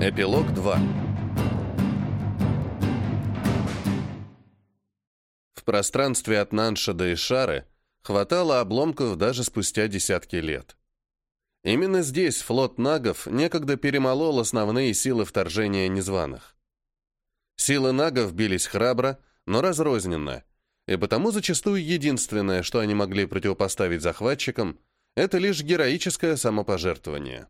Эпилог 2 В пространстве от Нанша до Ишары хватало обломков даже спустя десятки лет. Именно здесь флот нагов некогда перемолол основные силы вторжения незваных. Силы нагов бились храбро, но разрозненно, и потому зачастую единственное, что они могли противопоставить захватчикам, это лишь героическое самопожертвование.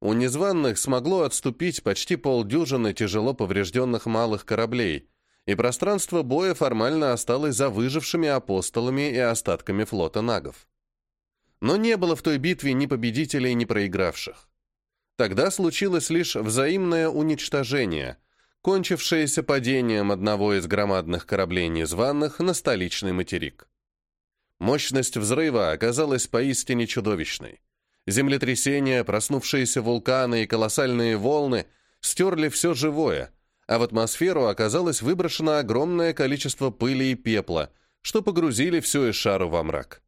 У незваных смогло отступить почти полдюжины тяжело поврежденных малых кораблей, и пространство боя формально осталось за выжившими апостолами и остатками флота нагов. Но не было в той битве ни победителей, ни проигравших. Тогда случилось лишь взаимное уничтожение, кончившееся падением одного из громадных кораблей незваных на столичный материк. Мощность взрыва оказалась поистине чудовищной. Землетрясения, проснувшиеся вулканы и колоссальные волны стерли все живое, а в атмосферу оказалось выброшено огромное количество пыли и пепла, что погрузили всю Эшару во мрак.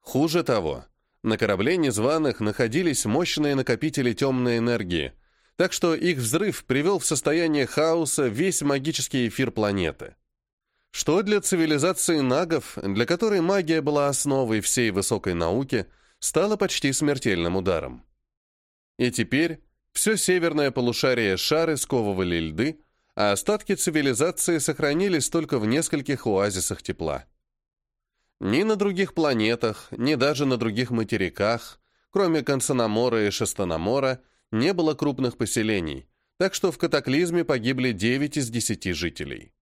Хуже того, на корабле незваных находились мощные накопители темной энергии, так что их взрыв привел в состояние хаоса весь магический эфир планеты. Что для цивилизации нагов, для которой магия была основой всей высокой науки, стало почти смертельным ударом. И теперь все северное полушарие шары сковывали льды, а остатки цивилизации сохранились только в нескольких оазисах тепла. Ни на других планетах, ни даже на других материках, кроме Консономора и Шестономора, не было крупных поселений, так что в катаклизме погибли 9 из 10 жителей.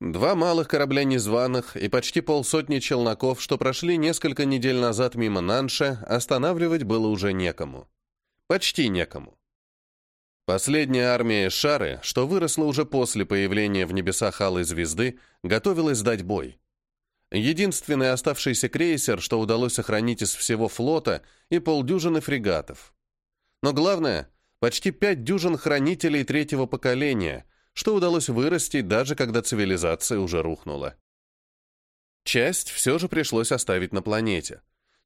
Два малых корабля незваных и почти полсотни челноков, что прошли несколько недель назад мимо Нанша, останавливать было уже некому. Почти некому. Последняя армия Шары, что выросла уже после появления в небесах Алой Звезды, готовилась дать бой. Единственный оставшийся крейсер, что удалось сохранить из всего флота, и полдюжины фрегатов. Но главное, почти пять дюжин хранителей третьего поколения – что удалось вырастить даже когда цивилизация уже рухнула. Часть все же пришлось оставить на планете.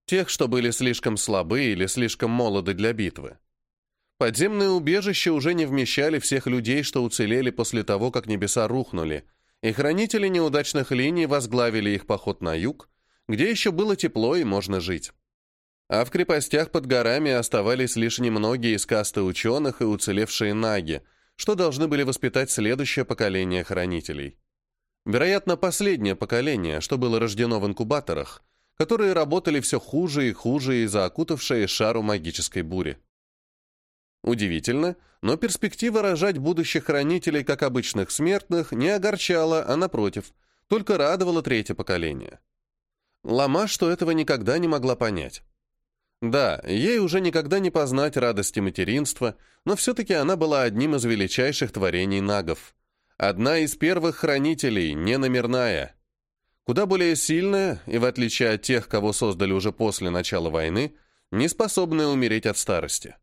Тех, что были слишком слабы или слишком молоды для битвы. Подземные убежища уже не вмещали всех людей, что уцелели после того, как небеса рухнули, и хранители неудачных линий возглавили их поход на юг, где еще было тепло и можно жить. А в крепостях под горами оставались лишь немногие из касты ученых и уцелевшие наги, что должны были воспитать следующее поколение хранителей. Вероятно, последнее поколение, что было рождено в инкубаторах, которые работали все хуже и хуже из-за окутавшей шару магической бури. Удивительно, но перспектива рожать будущих хранителей, как обычных смертных, не огорчала, а напротив, только радовала третье поколение. Лама, что этого никогда не могла понять. Да, ей уже никогда не познать радости материнства, но все-таки она была одним из величайших творений нагов. Одна из первых хранителей, неномерная. Куда более сильная, и в отличие от тех, кого создали уже после начала войны, не способная умереть от старости.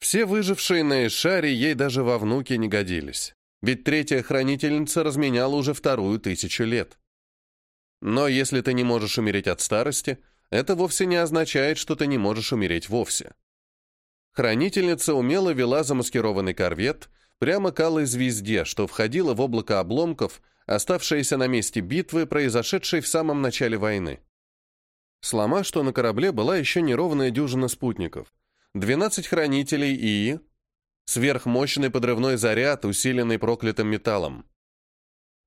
Все выжившие на Эшаре ей даже во внуки не годились, ведь третья хранительница разменяла уже вторую тысячу лет. Но если ты не можешь умереть от старости – это вовсе не означает, что ты не можешь умереть вовсе. Хранительница умело вела замаскированный корвет прямо к алой звезде, что входило в облако обломков, оставшееся на месте битвы, произошедшей в самом начале войны. Слома, что на корабле была еще неровная дюжина спутников, 12 хранителей и... сверхмощный подрывной заряд, усиленный проклятым металлом.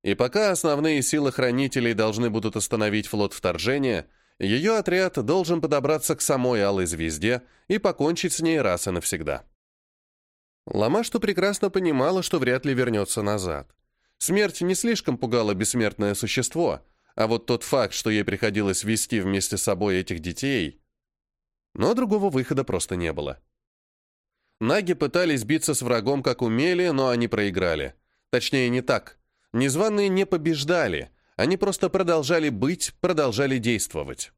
И пока основные силы хранителей должны будут остановить флот вторжения, ее отряд должен подобраться к самой Алой Звезде и покончить с ней раз и навсегда. Ламашту прекрасно понимала, что вряд ли вернется назад. Смерть не слишком пугала бессмертное существо, а вот тот факт, что ей приходилось вести вместе с собой этих детей... Но другого выхода просто не было. Наги пытались биться с врагом как умели, но они проиграли. Точнее, не так. Незваные не побеждали, они просто продолжали быть, продолжали действовать.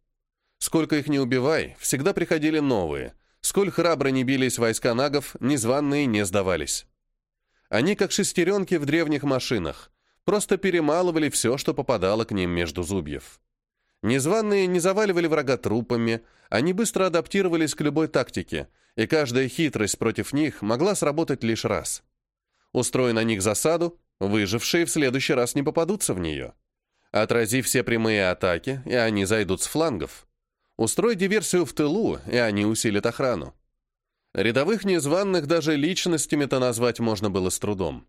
Сколько их не убивай, всегда приходили новые. Сколь храбро не бились войска нагов, незваные не сдавались. Они, как шестеренки в древних машинах, просто перемалывали все, что попадало к ним между зубьев. Незваные не заваливали врага трупами, они быстро адаптировались к любой тактике, и каждая хитрость против них могла сработать лишь раз. Устроя на них засаду, выжившие в следующий раз не попадутся в нее. Отрази все прямые атаки, и они зайдут с флангов. Устрой диверсию в тылу, и они усилят охрану. Рядовых незваных даже личностями-то назвать можно было с трудом.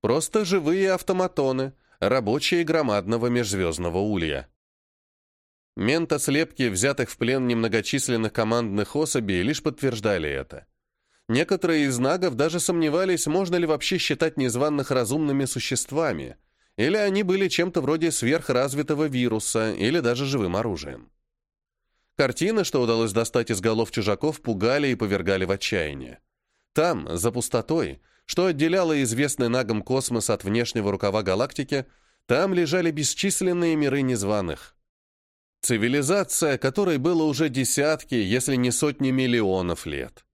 Просто живые автоматоны, рабочие громадного межзвездного улья. Ментослепки, взятых в плен немногочисленных командных особей, лишь подтверждали это. Некоторые из нагов даже сомневались, можно ли вообще считать незваных разумными существами, или они были чем-то вроде сверхразвитого вируса, или даже живым оружием. Картины, что удалось достать из голов чужаков, пугали и повергали в отчаяние. Там, за пустотой, что отделяло известный нагом космос от внешнего рукава галактики, там лежали бесчисленные миры незваных. Цивилизация, которой было уже десятки, если не сотни миллионов лет.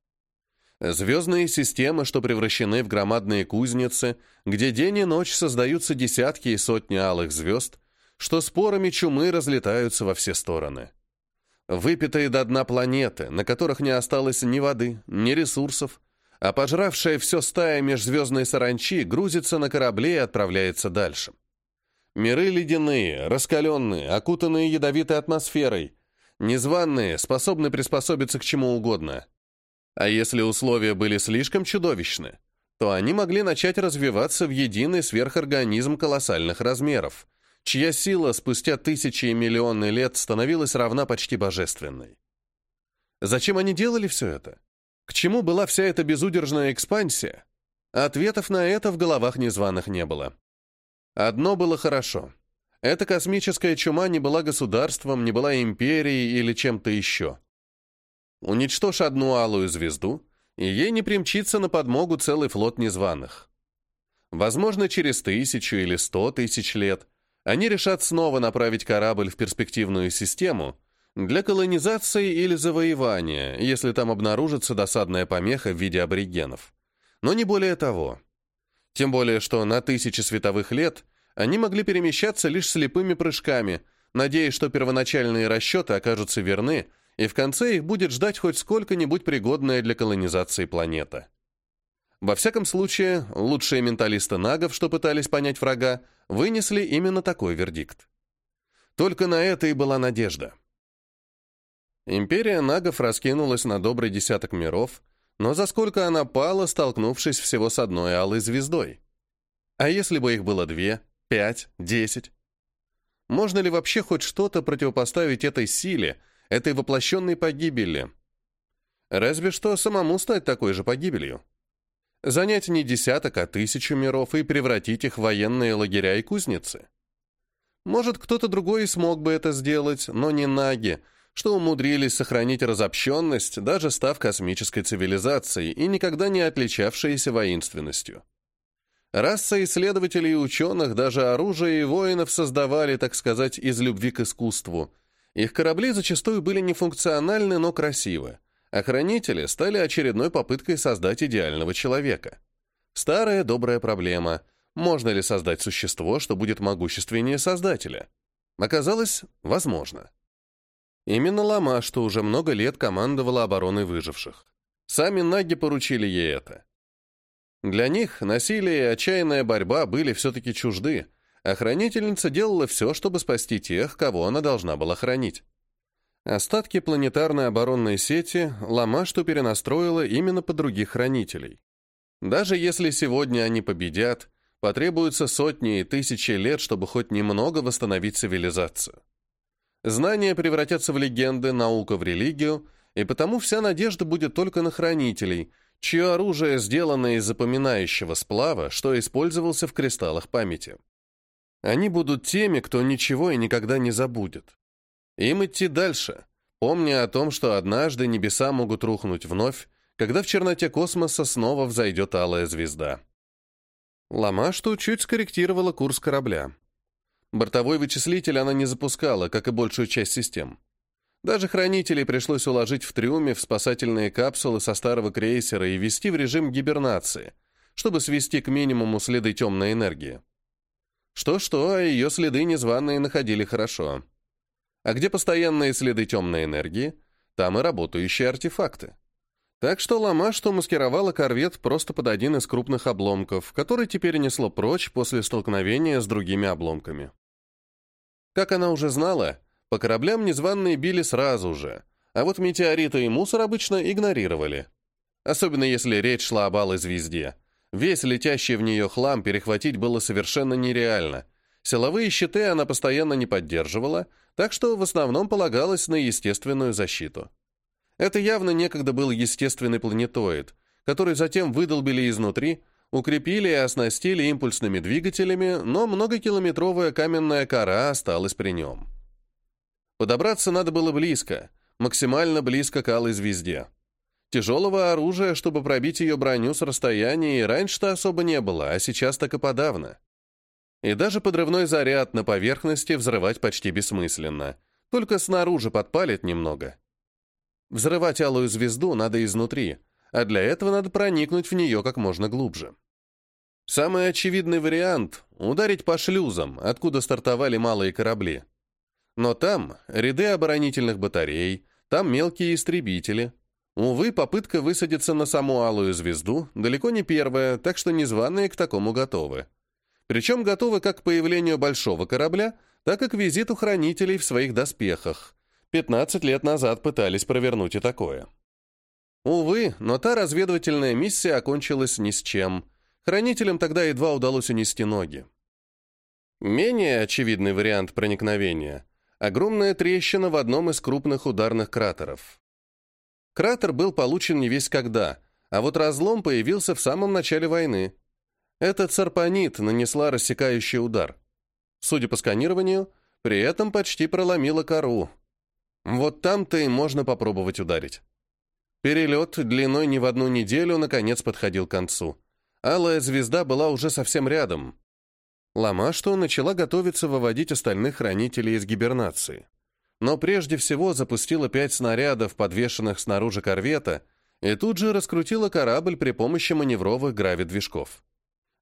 Звездные системы, что превращены в громадные кузницы, где день и ночь создаются десятки и сотни алых звезд, что спорами чумы разлетаются во все стороны. Выпитые до дна планеты, на которых не осталось ни воды, ни ресурсов, а пожравшая все стая межзвездной саранчи грузится на корабле и отправляется дальше. Миры ледяные, раскаленные, окутанные ядовитой атмосферой, незваные, способны приспособиться к чему угодно. А если условия были слишком чудовищны, то они могли начать развиваться в единый сверхорганизм колоссальных размеров, чья сила спустя тысячи и миллионы лет становилась равна почти божественной. Зачем они делали все это? К чему была вся эта безудержная экспансия? Ответов на это в головах незваных не было. Одно было хорошо. Эта космическая чума не была государством, не была империей или чем-то еще. Уничтожь одну алую звезду, и ей не примчится на подмогу целый флот незваных. Возможно, через тысячу или сто тысяч лет они решат снова направить корабль в перспективную систему для колонизации или завоевания, если там обнаружится досадная помеха в виде аборигенов. Но не более того. Тем более, что на тысячи световых лет они могли перемещаться лишь слепыми прыжками, надеясь, что первоначальные расчеты окажутся верны, и в конце их будет ждать хоть сколько-нибудь пригодная для колонизации планета. Во всяком случае, лучшие менталисты нагов, что пытались понять врага, вынесли именно такой вердикт. Только на это и была надежда. Империя нагов раскинулась на добрый десяток миров, но за сколько она пала, столкнувшись всего с одной алой звездой? А если бы их было две, пять, десять? Можно ли вообще хоть что-то противопоставить этой силе, этой воплощенной погибели? Разве что самому стать такой же погибелью занять не десяток, а тысячу миров и превратить их в военные лагеря и кузницы. Может, кто-то другой смог бы это сделать, но не наги, что умудрились сохранить разобщенность, даже став космической цивилизацией и никогда не отличавшиеся воинственностью. Раса исследователей и ученых даже оружие и воинов создавали, так сказать, из любви к искусству. Их корабли зачастую были нефункциональны, но красивы. Охранители стали очередной попыткой создать идеального человека. Старая добрая проблема. Можно ли создать существо, что будет могущественнее Создателя? Оказалось, возможно. Именно Лама, что уже много лет командовала обороной выживших. Сами наги поручили ей это. Для них насилие и отчаянная борьба были все-таки чужды, Охранительница делала все, чтобы спасти тех, кого она должна была хранить. Остатки планетарной оборонной сети Ламашту перенастроила именно под других хранителей. Даже если сегодня они победят, потребуется сотни и тысячи лет, чтобы хоть немного восстановить цивилизацию. Знания превратятся в легенды, наука в религию, и потому вся надежда будет только на хранителей, чье оружие сделано из запоминающего сплава, что использовался в кристаллах памяти. Они будут теми, кто ничего и никогда не забудет. Им идти дальше, помня о том, что однажды небеса могут рухнуть вновь, когда в черноте космоса снова взойдет алая звезда. Ламашту чуть скорректировала курс корабля. Бортовой вычислитель она не запускала, как и большую часть систем. Даже хранителей пришлось уложить в трюме в спасательные капсулы со старого крейсера и ввести в режим гибернации, чтобы свести к минимуму следы темной энергии. Что-что, ее следы незваные находили хорошо. А где постоянные следы темной энергии, там и работающие артефакты. Так что Лама, что маскировала корвет просто под один из крупных обломков, который теперь несло прочь после столкновения с другими обломками. Как она уже знала, по кораблям незваные били сразу же, а вот метеориты и мусор обычно игнорировали. Особенно если речь шла об алой звезде. Весь летящий в нее хлам перехватить было совершенно нереально. Силовые щиты она постоянно не поддерживала, так что в основном полагалась на естественную защиту. Это явно некогда был естественный планетоид, который затем выдолбили изнутри, укрепили и оснастили импульсными двигателями, но многокилометровая каменная кора осталась при нем. Подобраться надо было близко, максимально близко к алой звезде. Тяжелого оружия, чтобы пробить ее броню с расстояния, и раньше-то особо не было, а сейчас так и подавно. И даже подрывной заряд на поверхности взрывать почти бессмысленно, только снаружи подпалит немного. Взрывать алую звезду надо изнутри, а для этого надо проникнуть в нее как можно глубже. Самый очевидный вариант — ударить по шлюзам, откуда стартовали малые корабли. Но там ряды оборонительных батарей, там мелкие истребители. Увы, попытка высадиться на саму алую звезду далеко не первая, так что незваные к такому готовы. Причем готовы как к появлению большого корабля, так и к визиту хранителей в своих доспехах, 15 лет назад пытались провернуть и такое. Увы, но та разведывательная миссия окончилась ни с чем. Хранителям тогда едва удалось унести ноги. Менее очевидный вариант проникновения — огромная трещина в одном из крупных ударных кратеров. Кратер был получен не весь когда, а вот разлом появился в самом начале войны. Эта царпанит нанесла рассекающий удар. Судя по сканированию, при этом почти проломила кору — вот там-то и можно попробовать ударить. Перелет длиной не в одну неделю наконец подходил к концу. Алая звезда была уже совсем рядом. Лама что начала готовиться выводить остальных хранителей из гибернации. Но прежде всего запустила пять снарядов, подвешенных снаружи корвета, и тут же раскрутила корабль при помощи маневровых гравидвижков.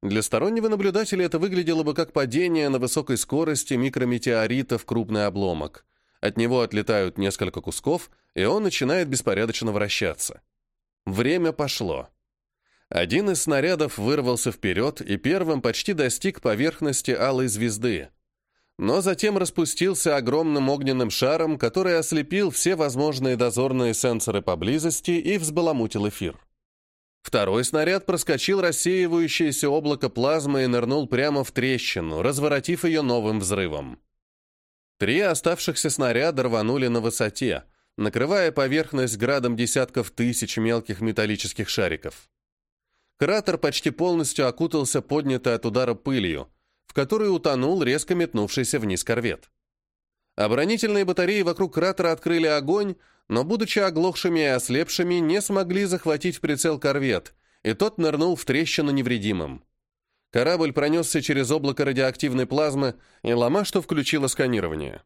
Для стороннего наблюдателя это выглядело бы как падение на высокой скорости микрометеорита в крупный обломок. От него отлетают несколько кусков, и он начинает беспорядочно вращаться. Время пошло. Один из снарядов вырвался вперед и первым почти достиг поверхности алой звезды. Но затем распустился огромным огненным шаром, который ослепил все возможные дозорные сенсоры поблизости и взбаламутил эфир. Второй снаряд проскочил рассеивающееся облако плазмы и нырнул прямо в трещину, разворотив ее новым взрывом. Три оставшихся снаряда рванули на высоте, накрывая поверхность градом десятков тысяч мелких металлических шариков. Кратер почти полностью окутался поднятой от удара пылью, в которой утонул резко метнувшийся вниз корвет. Оборонительные батареи вокруг кратера открыли огонь, но, будучи оглохшими и ослепшими, не смогли захватить в прицел корвет, и тот нырнул в трещину невредимым. Корабль пронесся через облако радиоактивной плазмы, и Ламашту включила сканирование.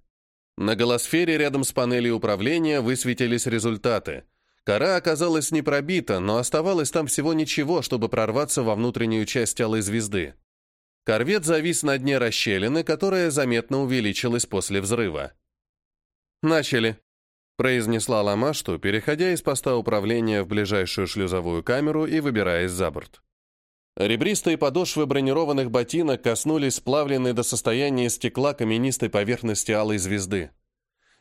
На голосфере рядом с панелью управления высветились результаты. Кора оказалась не пробита, но оставалось там всего ничего, чтобы прорваться во внутреннюю часть алой звезды. Корвет завис на дне расщелины, которая заметно увеличилась после взрыва. «Начали», — произнесла Ламашту, переходя из поста управления в ближайшую шлюзовую камеру и выбираясь за борт. Ребристые подошвы бронированных ботинок коснулись сплавленной до состояния стекла каменистой поверхности алой звезды.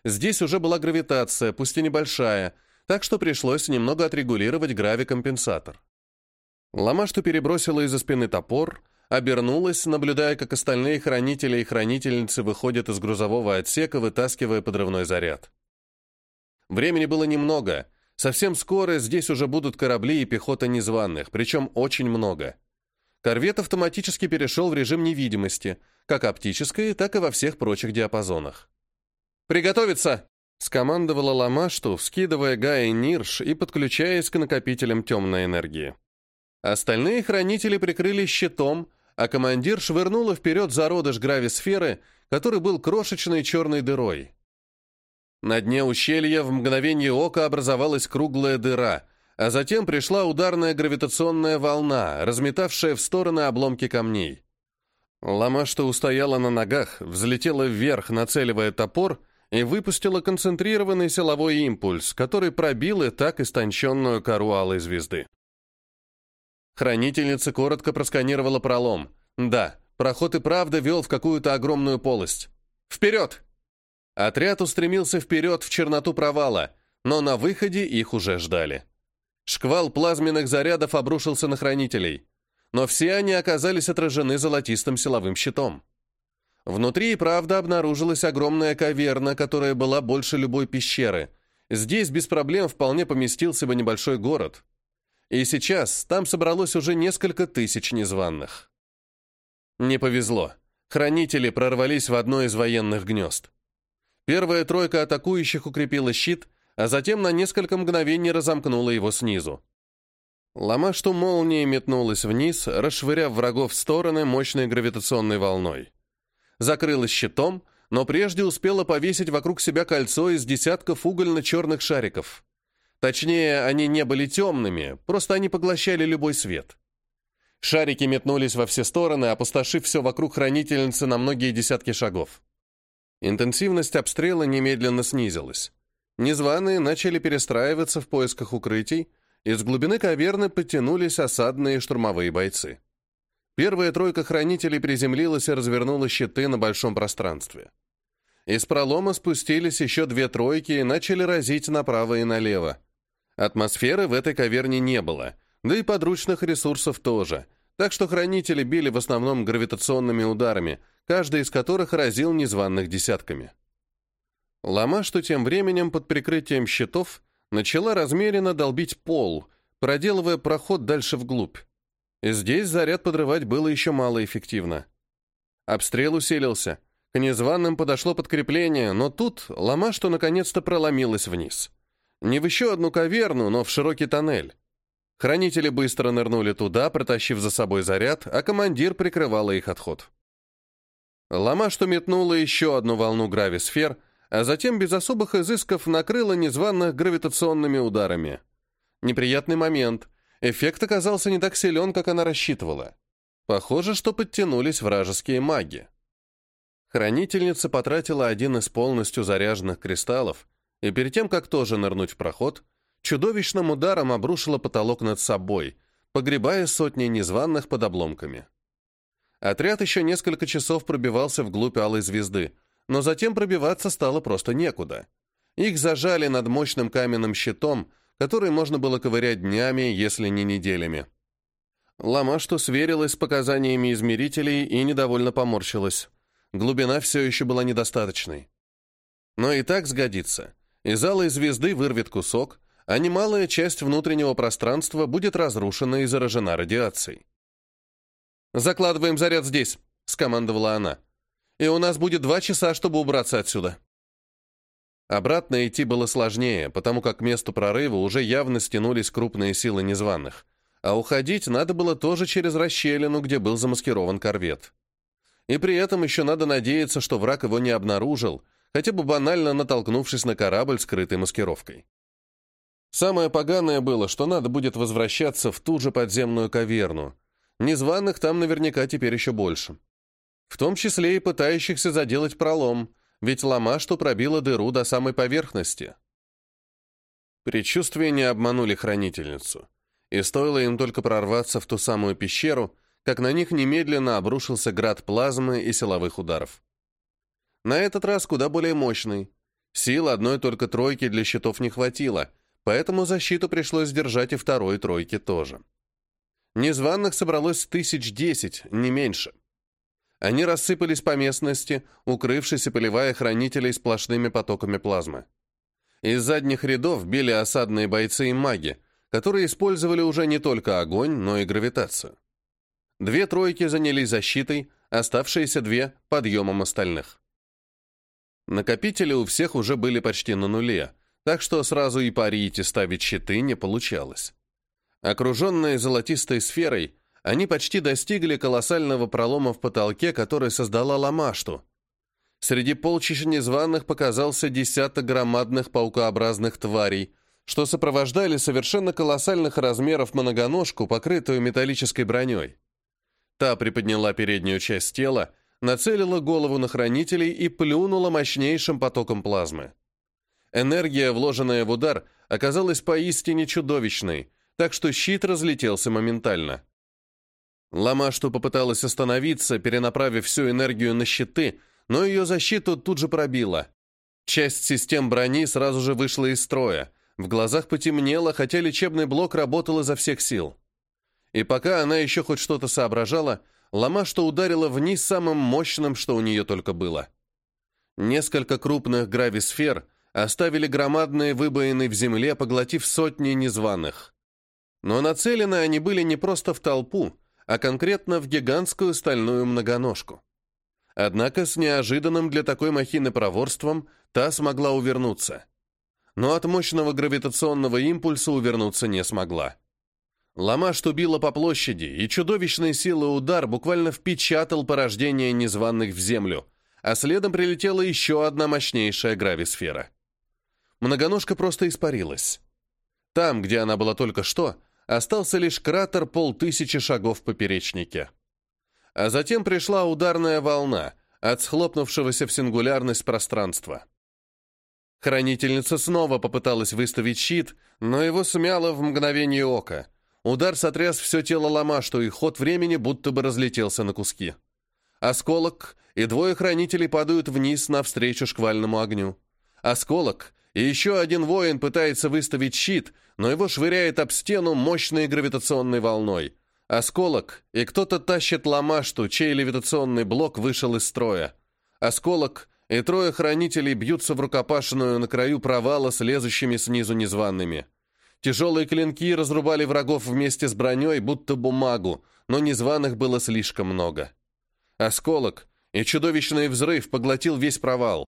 Здесь уже была гравитация, пусть и небольшая, так что пришлось немного отрегулировать гравикомпенсатор. Ламашту перебросила из-за спины топор, обернулась, наблюдая, как остальные хранители и хранительницы выходят из грузового отсека, вытаскивая подрывной заряд. Времени было немного. Совсем скоро здесь уже будут корабли и пехота незваных, причем очень много. Корвет автоматически перешел в режим невидимости, как оптической, так и во всех прочих диапазонах. «Приготовиться!» — скомандовала Ламашту, вскидывая Гай Нирш и подключаясь к накопителям темной энергии. Остальные хранители прикрылись щитом, а командир швырнула вперед зародыш грависферы, который был крошечной черной дырой. На дне ущелья в мгновение ока образовалась круглая дыра, а затем пришла ударная гравитационная волна, разметавшая в стороны обломки камней. Лама, что устояла на ногах, взлетела вверх, нацеливая топор, и выпустила концентрированный силовой импульс, который пробил и так истонченную кору алой звезды. Хранительница коротко просканировала пролом. Да, проход и правда вел в какую-то огромную полость. «Вперед!» Отряд устремился вперед в черноту провала, но на выходе их уже ждали. Шквал плазменных зарядов обрушился на хранителей, но все они оказались отражены золотистым силовым щитом. Внутри и правда обнаружилась огромная каверна, которая была больше любой пещеры. Здесь без проблем вполне поместился бы небольшой город. И сейчас там собралось уже несколько тысяч незваных. Не повезло. Хранители прорвались в одно из военных гнезд. Первая тройка атакующих укрепила щит, а затем на несколько мгновений разомкнула его снизу. Лома, что молнией метнулась вниз, расшвыряв врагов в стороны мощной гравитационной волной закрылась щитом, но прежде успела повесить вокруг себя кольцо из десятков угольно-черных шариков. Точнее, они не были темными, просто они поглощали любой свет. Шарики метнулись во все стороны, опустошив все вокруг хранительницы на многие десятки шагов. Интенсивность обстрела немедленно снизилась. Незваные начали перестраиваться в поисках укрытий, из глубины каверны подтянулись осадные штурмовые бойцы. Первая тройка хранителей приземлилась и развернула щиты на большом пространстве. Из пролома спустились еще две тройки и начали разить направо и налево. Атмосферы в этой каверне не было, да и подручных ресурсов тоже, так что хранители били в основном гравитационными ударами, каждый из которых разил незваных десятками. Лома, что тем временем под прикрытием щитов, начала размеренно долбить пол, проделывая проход дальше вглубь. Здесь заряд подрывать было еще малоэффективно. Обстрел усилился. К незваным подошло подкрепление, но тут лома, что наконец-то проломилась вниз. Не в еще одну каверну, но в широкий тоннель. Хранители быстро нырнули туда, протащив за собой заряд, а командир прикрывала их отход. Лома, что метнула еще одну волну грависфер, а затем без особых изысков накрыла незваных гравитационными ударами. Неприятный момент. Эффект оказался не так силен, как она рассчитывала. Похоже, что подтянулись вражеские маги. Хранительница потратила один из полностью заряженных кристаллов, и перед тем, как тоже нырнуть в проход, чудовищным ударом обрушила потолок над собой, погребая сотни незваных под обломками. Отряд еще несколько часов пробивался вглубь алой звезды, но затем пробиваться стало просто некуда. Их зажали над мощным каменным щитом, который можно было ковырять днями, если не неделями. Лама что сверилась с показаниями измерителей и недовольно поморщилась. Глубина все еще была недостаточной. Но и так сгодится. Из алой звезды вырвет кусок, а немалая часть внутреннего пространства будет разрушена и заражена радиацией. «Закладываем заряд здесь», — скомандовала она. «И у нас будет два часа, чтобы убраться отсюда». Обратно идти было сложнее, потому как к месту прорыва уже явно стянулись крупные силы незваных. А уходить надо было тоже через расщелину, где был замаскирован корвет. И при этом еще надо надеяться, что враг его не обнаружил, хотя бы банально натолкнувшись на корабль, скрытой маскировкой. Самое поганое было, что надо будет возвращаться в ту же подземную каверну. Незваных там наверняка теперь еще больше. В том числе и пытающихся заделать пролом — ведь лома, что пробила дыру до самой поверхности. Предчувствия не обманули хранительницу, и стоило им только прорваться в ту самую пещеру, как на них немедленно обрушился град плазмы и силовых ударов. На этот раз куда более мощный. Сил одной только тройки для щитов не хватило, поэтому защиту пришлось сдержать и второй тройки тоже. Незваных собралось тысяч десять, не меньше. Они рассыпались по местности, укрывшись и поливая хранителей сплошными потоками плазмы. Из задних рядов били осадные бойцы и маги, которые использовали уже не только огонь, но и гравитацию. Две тройки занялись защитой, оставшиеся две — подъемом остальных. Накопители у всех уже были почти на нуле, так что сразу и парить и ставить щиты не получалось. Окруженные золотистой сферой, они почти достигли колоссального пролома в потолке, который создала Ламашту. Среди полчища незваных показался десяток громадных паукообразных тварей, что сопровождали совершенно колоссальных размеров многоножку, покрытую металлической броней. Та приподняла переднюю часть тела, нацелила голову на хранителей и плюнула мощнейшим потоком плазмы. Энергия, вложенная в удар, оказалась поистине чудовищной, так что щит разлетелся моментально. Ламашту попыталась остановиться, перенаправив всю энергию на щиты, но ее защиту тут же пробила. Часть систем брони сразу же вышла из строя. В глазах потемнело, хотя лечебный блок работал изо всех сил. И пока она еще хоть что-то соображала, Ламашту ударила вниз самым мощным, что у нее только было. Несколько крупных грависфер оставили громадные выбоины в земле, поглотив сотни незваных. Но нацелены они были не просто в толпу, а конкретно в гигантскую стальную многоножку. Однако с неожиданным для такой махины проворством та смогла увернуться. Но от мощного гравитационного импульса увернуться не смогла. Ламаш убила по площади, и чудовищной силы удар буквально впечатал порождение незваных в землю, а следом прилетела еще одна мощнейшая грависфера. Многоножка просто испарилась. Там, где она была только что, остался лишь кратер полтысячи шагов в поперечнике. А затем пришла ударная волна от схлопнувшегося в сингулярность пространства. Хранительница снова попыталась выставить щит, но его смяло в мгновение ока. Удар сотряс все тело Ламашту, и ход времени будто бы разлетелся на куски. Осколок, и двое хранителей падают вниз навстречу шквальному огню. Осколок, и еще один воин пытается выставить щит, но его швыряет об стену мощной гравитационной волной. Осколок, и кто-то тащит ламашту, чей левитационный блок вышел из строя. Осколок, и трое хранителей бьются в рукопашную на краю провала с лезущими снизу незваными. Тяжелые клинки разрубали врагов вместе с броней, будто бумагу, но незваных было слишком много. Осколок, и чудовищный взрыв поглотил весь провал.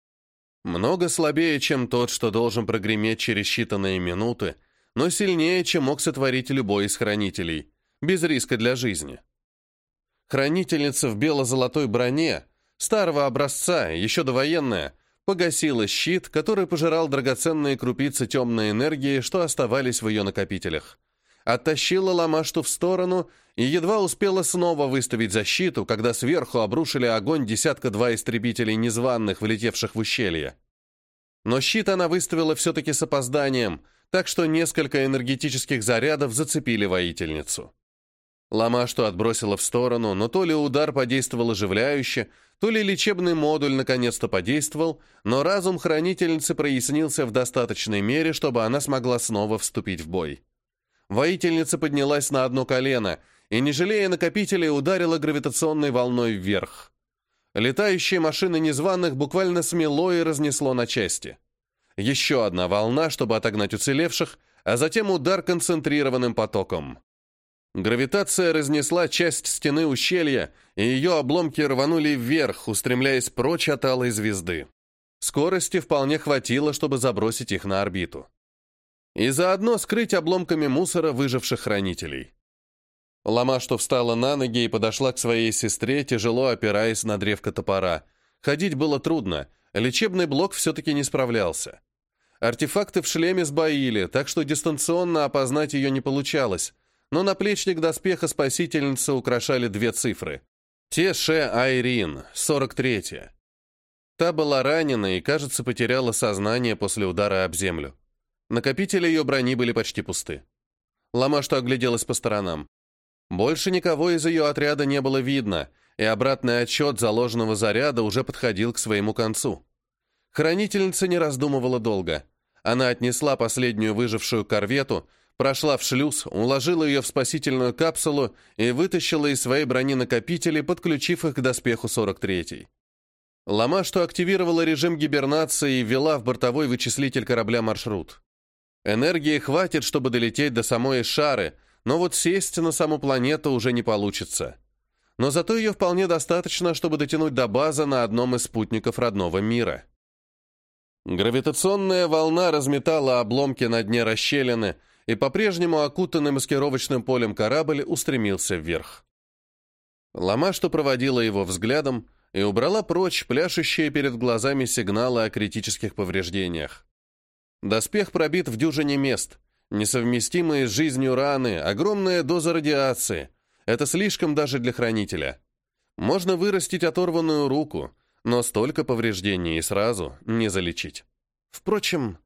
Много слабее, чем тот, что должен прогреметь через считанные минуты, но сильнее, чем мог сотворить любой из хранителей, без риска для жизни. Хранительница в бело-золотой броне, старого образца, еще довоенная, погасила щит, который пожирал драгоценные крупицы темной энергии, что оставались в ее накопителях. Оттащила Ламашту в сторону и едва успела снова выставить защиту, когда сверху обрушили огонь десятка-два истребителей незваных, влетевших в ущелье. Но щит она выставила все-таки с опозданием, так что несколько энергетических зарядов зацепили воительницу. Ламашту отбросила в сторону, но то ли удар подействовал оживляюще, то ли лечебный модуль наконец-то подействовал, но разум хранительницы прояснился в достаточной мере, чтобы она смогла снова вступить в бой. Воительница поднялась на одно колено и, не жалея накопителей, ударила гравитационной волной вверх. Летающие машины незваных буквально смело и разнесло на части. Еще одна волна, чтобы отогнать уцелевших, а затем удар концентрированным потоком. Гравитация разнесла часть стены ущелья, и ее обломки рванули вверх, устремляясь прочь от алой звезды. Скорости вполне хватило, чтобы забросить их на орбиту. И заодно скрыть обломками мусора выживших хранителей. Ламашту встала на ноги и подошла к своей сестре, тяжело опираясь на древко топора. Ходить было трудно, лечебный блок все-таки не справлялся. Артефакты в шлеме сбоили, так что дистанционно опознать ее не получалось, но наплечник доспеха спасительницы украшали две цифры. Те Ше Айрин, 43-я. Та была ранена и, кажется, потеряла сознание после удара об землю. Накопители ее брони были почти пусты. Лама что огляделась по сторонам. Больше никого из ее отряда не было видно, и обратный отчет заложенного заряда уже подходил к своему концу. Хранительница не раздумывала долго. Она отнесла последнюю выжившую корвету, прошла в шлюз, уложила ее в спасительную капсулу и вытащила из своей брони накопители, подключив их к доспеху 43-й. Лама, что активировала режим гибернации ввела в бортовой вычислитель корабля маршрут. Энергии хватит, чтобы долететь до самой Шары, но вот сесть на саму планету уже не получится. Но зато ее вполне достаточно, чтобы дотянуть до базы на одном из спутников родного мира. Гравитационная волна разметала обломки на дне расщелины, и по-прежнему окутанный маскировочным полем корабль устремился вверх. Лама, что проводила его взглядом, и убрала прочь пляшущие перед глазами сигналы о критических повреждениях. Доспех пробит в дюжине мест, несовместимые с жизнью раны, огромная доза радиации. Это слишком даже для хранителя. Можно вырастить оторванную руку, но столько повреждений и сразу не залечить. Впрочем,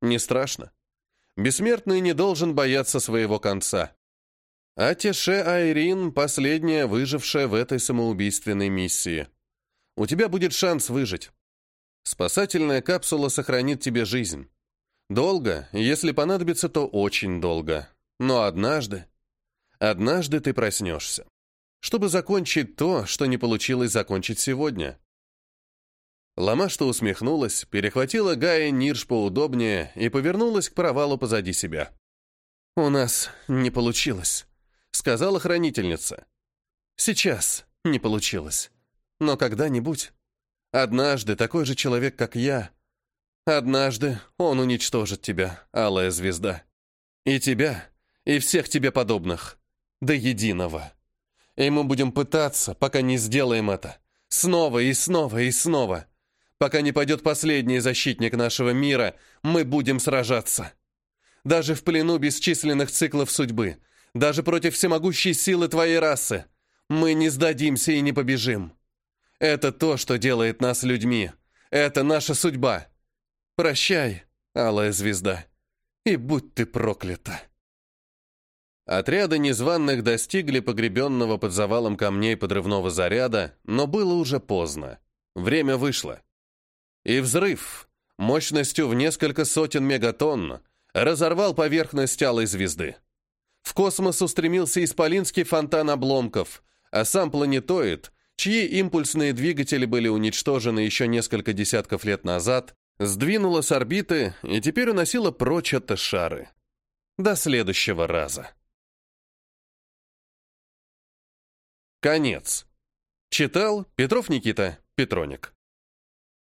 не страшно. Бессмертный не должен бояться своего конца. А Теше Айрин — последняя выжившая в этой самоубийственной миссии. У тебя будет шанс выжить. Спасательная капсула сохранит тебе жизнь. Долго, если понадобится, то очень долго. Но однажды, однажды ты проснешься, чтобы закончить то, что не получилось закончить сегодня. Ламашта усмехнулась, перехватила Гая Нирш поудобнее и повернулась к провалу позади себя. «У нас не получилось», — сказала хранительница. «Сейчас не получилось. Но когда-нибудь. Однажды такой же человек, как я. Однажды он уничтожит тебя, алая звезда. И тебя, и всех тебе подобных. До единого. И мы будем пытаться, пока не сделаем это. Снова и снова и снова». Пока не пойдет последний защитник нашего мира, мы будем сражаться. Даже в плену бесчисленных циклов судьбы, даже против всемогущей силы твоей расы, мы не сдадимся и не побежим. Это то, что делает нас людьми. Это наша судьба. Прощай, алая звезда, и будь ты проклята. Отряды незваных достигли погребенного под завалом камней подрывного заряда, но было уже поздно. Время вышло. И взрыв, мощностью в несколько сотен мегатонн, разорвал поверхность алой звезды. В космос устремился исполинский фонтан обломков, а сам планетоид, чьи импульсные двигатели были уничтожены еще несколько десятков лет назад, сдвинула с орбиты и теперь уносила прочь от шары. До следующего раза. Конец. Читал Петров Никита Петроник.